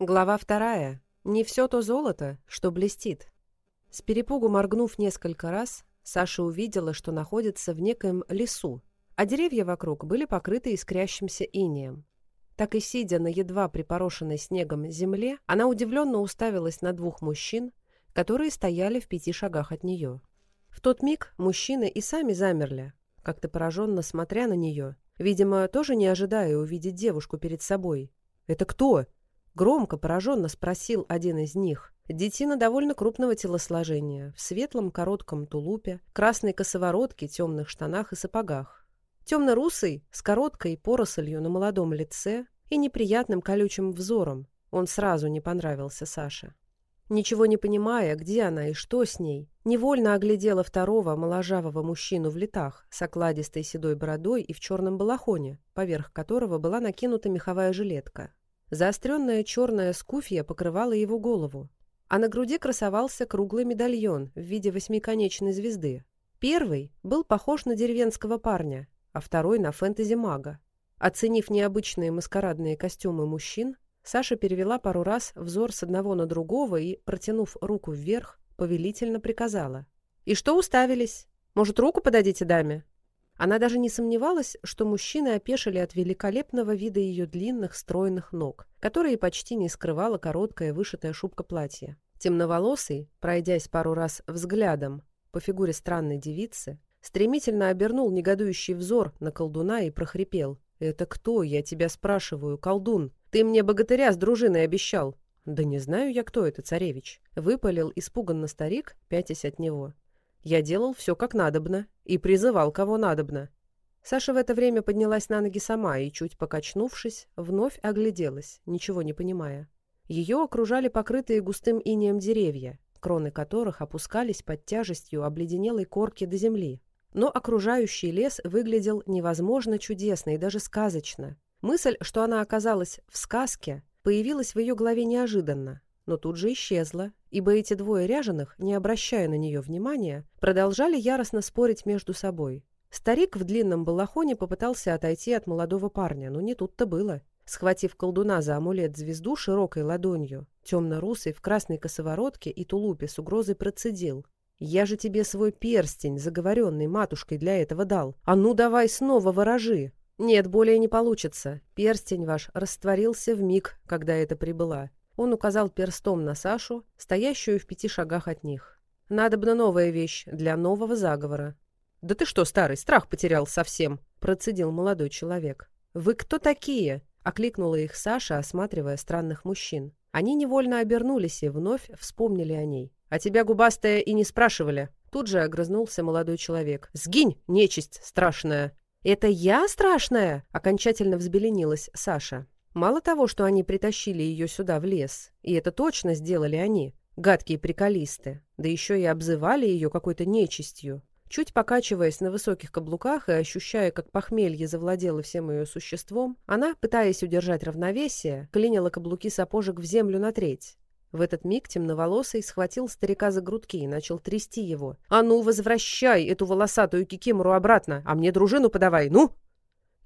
Глава вторая. Не все то золото, что блестит. С перепугу моргнув несколько раз, Саша увидела, что находится в некоем лесу, а деревья вокруг были покрыты искрящимся инеем. Так и сидя на едва припорошенной снегом земле, она удивленно уставилась на двух мужчин, которые стояли в пяти шагах от нее. В тот миг мужчины и сами замерли, как-то пораженно смотря на нее, видимо, тоже не ожидая увидеть девушку перед собой. «Это кто?» Громко, пораженно спросил один из них. Детина довольно крупного телосложения, в светлом коротком тулупе, красной косоворотке, темных штанах и сапогах. Темно-русый, с короткой порослью на молодом лице и неприятным колючим взором. Он сразу не понравился Саше. Ничего не понимая, где она и что с ней, невольно оглядела второго моложавого мужчину в летах с окладистой седой бородой и в черном балахоне, поверх которого была накинута меховая жилетка. Заостренная черная скуфья покрывала его голову, а на груди красовался круглый медальон в виде восьмиконечной звезды. Первый был похож на деревенского парня, а второй на фэнтези-мага. Оценив необычные маскарадные костюмы мужчин, Саша перевела пару раз взор с одного на другого и, протянув руку вверх, повелительно приказала. «И что уставились? Может, руку подадите даме?» Она даже не сомневалась, что мужчины опешили от великолепного вида ее длинных стройных ног, которые почти не скрывала короткая вышитая шубка платья. Темноволосый, пройдясь пару раз взглядом по фигуре странной девицы, стремительно обернул негодующий взор на колдуна и прохрипел. «Это кто, я тебя спрашиваю, колдун? Ты мне богатыря с дружиной обещал!» «Да не знаю я, кто это, царевич!» — выпалил испуганно старик, пятясь от него. Я делал все как надобно и призывал кого надобно. Саша в это время поднялась на ноги сама и, чуть покачнувшись, вновь огляделась, ничего не понимая. Ее окружали покрытые густым инеем деревья, кроны которых опускались под тяжестью обледенелой корки до земли. Но окружающий лес выглядел невозможно чудесно и даже сказочно. Мысль, что она оказалась в сказке, появилась в ее голове неожиданно, но тут же исчезла, ибо эти двое ряженых, не обращая на нее внимания, продолжали яростно спорить между собой. Старик в длинном балахоне попытался отойти от молодого парня, но не тут-то было. Схватив колдуна за амулет-звезду широкой ладонью, темно-русый в красной косоворотке и тулупе с угрозой процедил. «Я же тебе свой перстень, заговоренный матушкой, для этого дал. А ну давай снова ворожи!» «Нет, более не получится. Перстень ваш растворился в миг, когда это прибыла. Он указал перстом на Сашу, стоящую в пяти шагах от них. «Надобна новая вещь для нового заговора». «Да ты что, старый, страх потерял совсем!» – процедил молодой человек. «Вы кто такие?» – окликнула их Саша, осматривая странных мужчин. Они невольно обернулись и вновь вспомнили о ней. «А тебя, губастая, и не спрашивали!» Тут же огрызнулся молодой человек. «Сгинь, нечисть страшная!» «Это я страшная?» – окончательно взбеленилась Саша. Мало того, что они притащили ее сюда в лес, и это точно сделали они, гадкие приколисты, да еще и обзывали ее какой-то нечистью. Чуть покачиваясь на высоких каблуках и ощущая, как похмелье завладело всем ее существом, она, пытаясь удержать равновесие, клинила каблуки сапожек в землю на треть. В этот миг темноволосый схватил старика за грудки и начал трясти его. «А ну, возвращай эту волосатую кикимору обратно, а мне дружину подавай, ну!»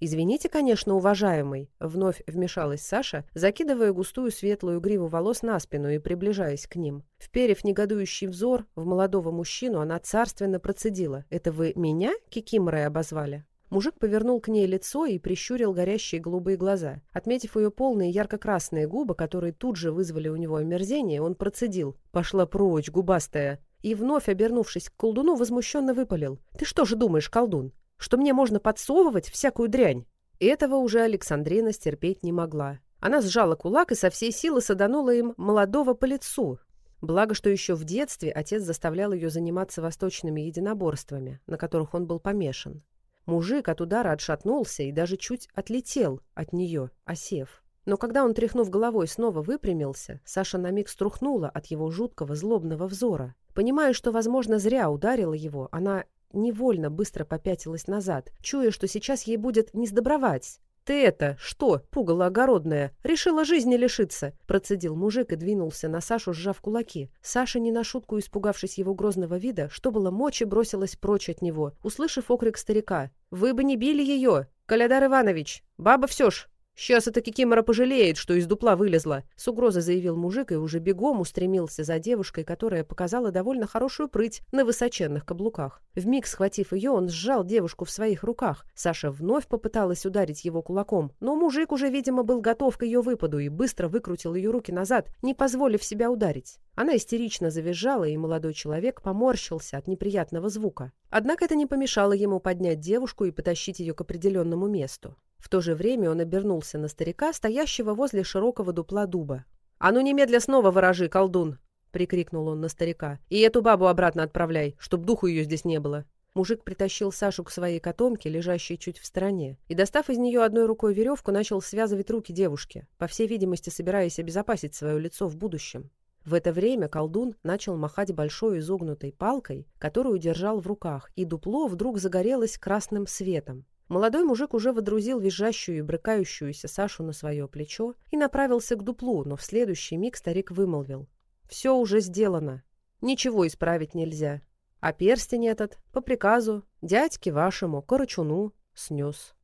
«Извините, конечно, уважаемый», — вновь вмешалась Саша, закидывая густую светлую гриву волос на спину и приближаясь к ним. Вперев негодующий взор в молодого мужчину, она царственно процедила. «Это вы меня кикиморой обозвали?» Мужик повернул к ней лицо и прищурил горящие голубые глаза. Отметив ее полные ярко-красные губы, которые тут же вызвали у него омерзение, он процедил. «Пошла прочь, губастая!» И вновь, обернувшись к колдуну, возмущенно выпалил. «Ты что же думаешь, колдун? что мне можно подсовывать всякую дрянь. И этого уже Александрина стерпеть не могла. Она сжала кулак и со всей силы саданула им молодого по лицу. Благо, что еще в детстве отец заставлял ее заниматься восточными единоборствами, на которых он был помешан. Мужик от удара отшатнулся и даже чуть отлетел от нее, осев. Но когда он, тряхнув головой, снова выпрямился, Саша на миг струхнула от его жуткого злобного взора. Понимая, что, возможно, зря ударила его, она невольно быстро попятилась назад, чуя, что сейчас ей будет не сдобровать. «Ты это, что, пугало огородное, решила жизни лишиться!» Процедил мужик и двинулся на Сашу, сжав кулаки. Саша, не на шутку испугавшись его грозного вида, что было мочи, бросилась прочь от него, услышав окрик старика. «Вы бы не били ее! Калядар Иванович! Баба все ж!» «Сейчас-таки Кимора пожалеет, что из дупла вылезла», — с угрозой заявил мужик и уже бегом устремился за девушкой, которая показала довольно хорошую прыть на высоченных каблуках. Вмиг схватив ее, он сжал девушку в своих руках. Саша вновь попыталась ударить его кулаком, но мужик уже, видимо, был готов к ее выпаду и быстро выкрутил ее руки назад, не позволив себя ударить. Она истерично завизжала, и молодой человек поморщился от неприятного звука. Однако это не помешало ему поднять девушку и потащить ее к определенному месту. В то же время он обернулся на старика, стоящего возле широкого дупла дуба. «А ну немедля снова ворожи, колдун!» — прикрикнул он на старика. «И эту бабу обратно отправляй, чтоб духу ее здесь не было!» Мужик притащил Сашу к своей котомке, лежащей чуть в стороне, и, достав из нее одной рукой веревку, начал связывать руки девушки, по всей видимости, собираясь обезопасить свое лицо в будущем. В это время колдун начал махать большой изогнутой палкой, которую держал в руках, и дупло вдруг загорелось красным светом. Молодой мужик уже водрузил визжащую и брыкающуюся Сашу на свое плечо и направился к дуплу, но в следующий миг старик вымолвил. «Все уже сделано. Ничего исправить нельзя. А перстень этот, по приказу, дядьке вашему, Корочуну, снес».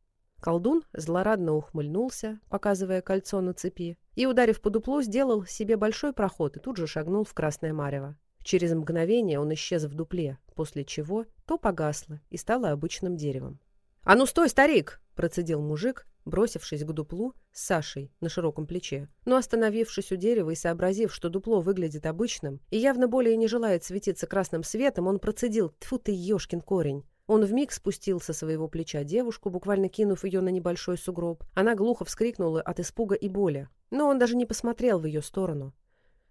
Колдун злорадно ухмыльнулся, показывая кольцо на цепи, и, ударив по дуплу, сделал себе большой проход и тут же шагнул в Красное Марево. Через мгновение он исчез в дупле, после чего то погасло и стало обычным деревом. «А ну стой, старик!» – процедил мужик, бросившись к дуплу с Сашей на широком плече. Но остановившись у дерева и сообразив, что дупло выглядит обычным и явно более не желает светиться красным светом, он процедил «Тьфу ты, ешкин корень!» Он вмиг спустил со своего плеча девушку, буквально кинув ее на небольшой сугроб. Она глухо вскрикнула от испуга и боли, но он даже не посмотрел в ее сторону.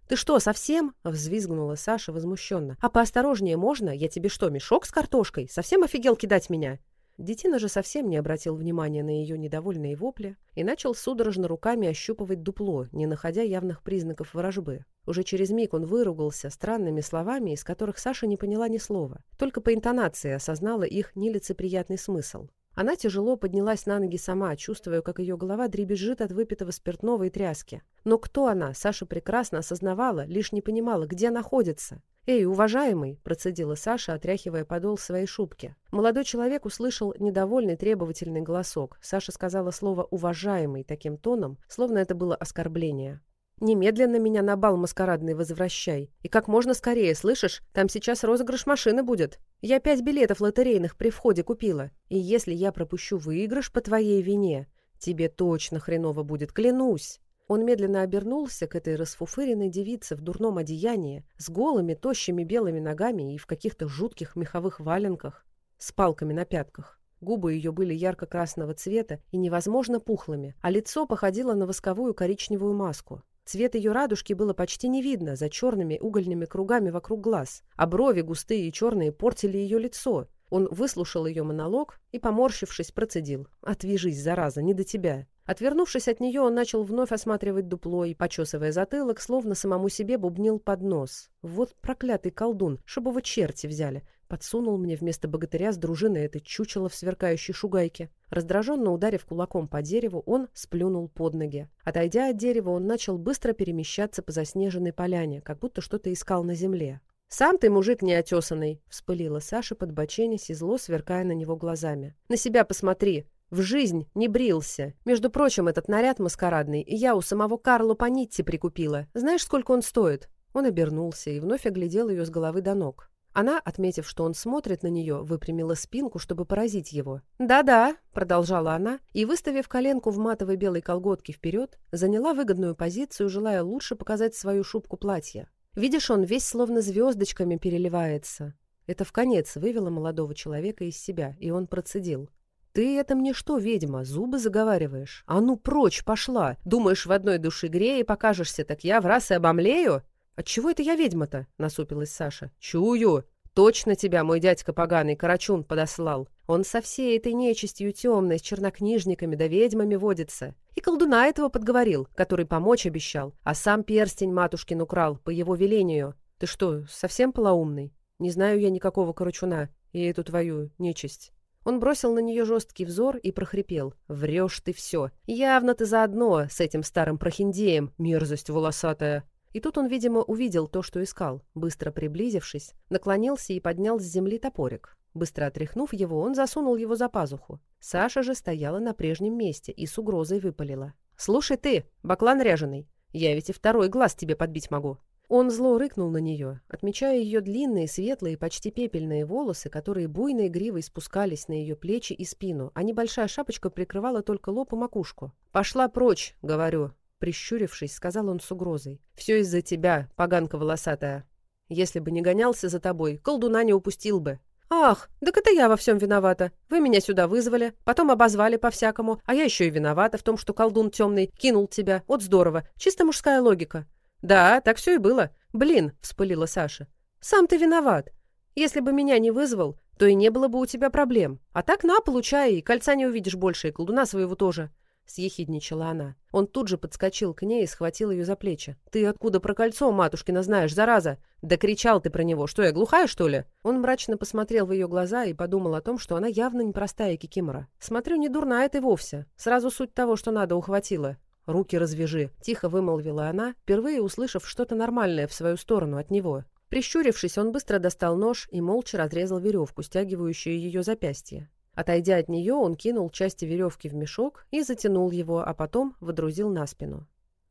«Ты что, совсем?» — взвизгнула Саша возмущенно. «А поосторожнее можно? Я тебе что, мешок с картошкой? Совсем офигел кидать меня?» Детина же совсем не обратил внимания на ее недовольные вопли и начал судорожно руками ощупывать дупло, не находя явных признаков вражбы. Уже через миг он выругался странными словами, из которых Саша не поняла ни слова, только по интонации осознала их нелицеприятный смысл. Она тяжело поднялась на ноги сама, чувствуя, как ее голова дребезжит от выпитого спиртного и тряски. Но кто она, Саша прекрасно осознавала, лишь не понимала, где находится. «Эй, уважаемый!» – процедила Саша, отряхивая подол своей шубки. Молодой человек услышал недовольный требовательный голосок. Саша сказала слово «уважаемый» таким тоном, словно это было оскорбление. Немедленно меня на бал маскарадный возвращай. И как можно скорее, слышишь? Там сейчас розыгрыш машины будет. Я пять билетов лотерейных при входе купила. И если я пропущу выигрыш по твоей вине, тебе точно хреново будет, клянусь». Он медленно обернулся к этой расфуфыренной девице в дурном одеянии, с голыми, тощими белыми ногами и в каких-то жутких меховых валенках, с палками на пятках. Губы ее были ярко-красного цвета и невозможно пухлыми, а лицо походило на восковую коричневую маску. Цвет ее радужки было почти не видно за черными угольными кругами вокруг глаз, а брови густые и черные портили ее лицо. Он выслушал ее монолог и, поморщившись, процедил. «Отвяжись, зараза, не до тебя». Отвернувшись от нее, он начал вновь осматривать дупло и, почесывая затылок, словно самому себе бубнил под нос. «Вот проклятый колдун, чтобы вы черти взяли подсунул мне вместо богатыря с дружиной это чучело в сверкающей шугайке. Раздраженно ударив кулаком по дереву, он сплюнул под ноги. Отойдя от дерева, он начал быстро перемещаться по заснеженной поляне, как будто что-то искал на земле. «Сам ты мужик неотесанный!» — вспылила Саша под боченись и зло, сверкая на него глазами. «На себя посмотри! В жизнь не брился. Между прочим, этот наряд маскарадный и я у самого Карла Панитти прикупила. Знаешь, сколько он стоит?» Он обернулся и вновь оглядел ее с головы до ног. Она, отметив, что он смотрит на нее, выпрямила спинку, чтобы поразить его. «Да-да», — продолжала она, и, выставив коленку в матовой белой колготке вперед, заняла выгодную позицию, желая лучше показать свою шубку платья. «Видишь, он весь словно звездочками переливается». Это в конец вывело молодого человека из себя, и он процедил. «Ты это мне что, ведьма, зубы заговариваешь? А ну прочь, пошла! Думаешь, в одной душе грея и покажешься, так я в раз и обомлею?» От чего это я ведьма-то?» — насупилась Саша. «Чую! Точно тебя мой дядька поганый Карачун подослал. Он со всей этой нечистью темной, с чернокнижниками да ведьмами водится. И колдуна этого подговорил, который помочь обещал, а сам перстень матушкин украл по его велению. Ты что, совсем полоумный? Не знаю я никакого Карачуна и эту твою нечисть». Он бросил на нее жесткий взор и прохрипел. «Врешь ты все. Явно ты заодно с этим старым прохиндеем, мерзость волосатая. И тут он, видимо, увидел то, что искал. Быстро приблизившись, наклонился и поднял с земли топорик. Быстро отряхнув его, он засунул его за пазуху. Саша же стояла на прежнем месте и с угрозой выпалила. «Слушай ты, баклан ряженый, я ведь и второй глаз тебе подбить могу». Он зло рыкнул на нее, отмечая ее длинные, светлые, почти пепельные волосы, которые буйной гривой спускались на ее плечи и спину, а небольшая шапочка прикрывала только лоб и макушку. «Пошла прочь!» — говорю. Прищурившись, сказал он с угрозой. «Все из-за тебя, поганка волосатая. Если бы не гонялся за тобой, колдуна не упустил бы». «Ах, так это я во всем виновата. Вы меня сюда вызвали, потом обозвали по-всякому, а я еще и виновата в том, что колдун темный кинул тебя. Вот здорово, чисто мужская логика». «Да, так все и было. Блин», — вспылила Саша. «Сам ты виноват. Если бы меня не вызвал, то и не было бы у тебя проблем. А так на, получай, и кольца не увидишь больше, и колдуна своего тоже съехидничала она. Он тут же подскочил к ней и схватил ее за плечи. «Ты откуда про кольцо, матушкина, знаешь, зараза? Да кричал ты про него. Что, я глухая, что ли?» Он мрачно посмотрел в ее глаза и подумал о том, что она явно непростая кикимора. «Смотрю, не дурна а это вовсе. Сразу суть того, что надо, ухватила. «Руки развяжи», — тихо вымолвила она, впервые услышав что-то нормальное в свою сторону от него. Прищурившись, он быстро достал нож и молча разрезал веревку, стягивающую ее запястье. Отойдя от нее, он кинул части веревки в мешок и затянул его, а потом водрузил на спину.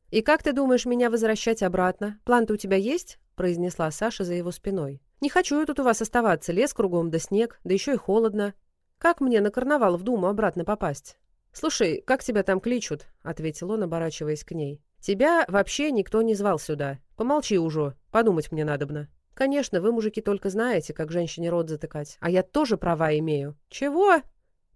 «И как ты думаешь меня возвращать обратно? План-то у тебя есть?» – произнесла Саша за его спиной. «Не хочу я тут у вас оставаться. Лес кругом да снег, да еще и холодно. Как мне на карнавал в Думу обратно попасть?» «Слушай, как тебя там кличут?» – ответил он, оборачиваясь к ней. «Тебя вообще никто не звал сюда. Помолчи уже, подумать мне надобно». Конечно, вы, мужики, только знаете, как женщине рот затыкать. А я тоже права имею. Чего?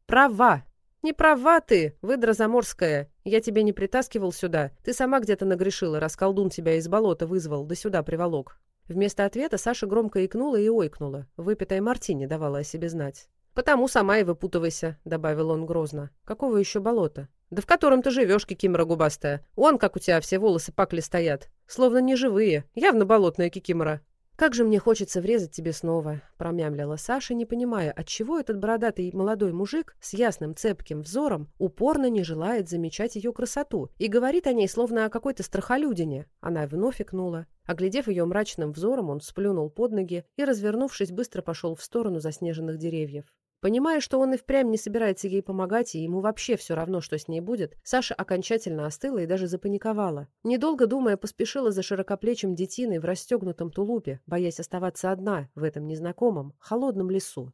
Права. Не права ты, выдра заморская. Я тебе не притаскивал сюда. Ты сама где-то нагрешила, раз колдун тебя из болота вызвал, да сюда приволок. Вместо ответа Саша громко икнула и ойкнула. Выпитая мартини давала о себе знать. «Потому сама и выпутывайся», — добавил он грозно. «Какого еще болота?» «Да в котором ты живешь, кикимора губастая. Он, как у тебя все волосы пакли стоят. Словно не живые. Явно болотная кикимора. Как же мне хочется врезать тебе снова, промямлила Саша, не понимая, отчего этот бородатый молодой мужик с ясным цепким взором упорно не желает замечать ее красоту и говорит о ней словно о какой-то страхолюдине. Она вновь икнула. Оглядев ее мрачным взором, он сплюнул под ноги и, развернувшись, быстро пошел в сторону заснеженных деревьев. Понимая, что он и впрямь не собирается ей помогать, и ему вообще все равно, что с ней будет, Саша окончательно остыла и даже запаниковала. Недолго думая, поспешила за широкоплечим детиной в расстегнутом тулупе, боясь оставаться одна в этом незнакомом, холодном лесу.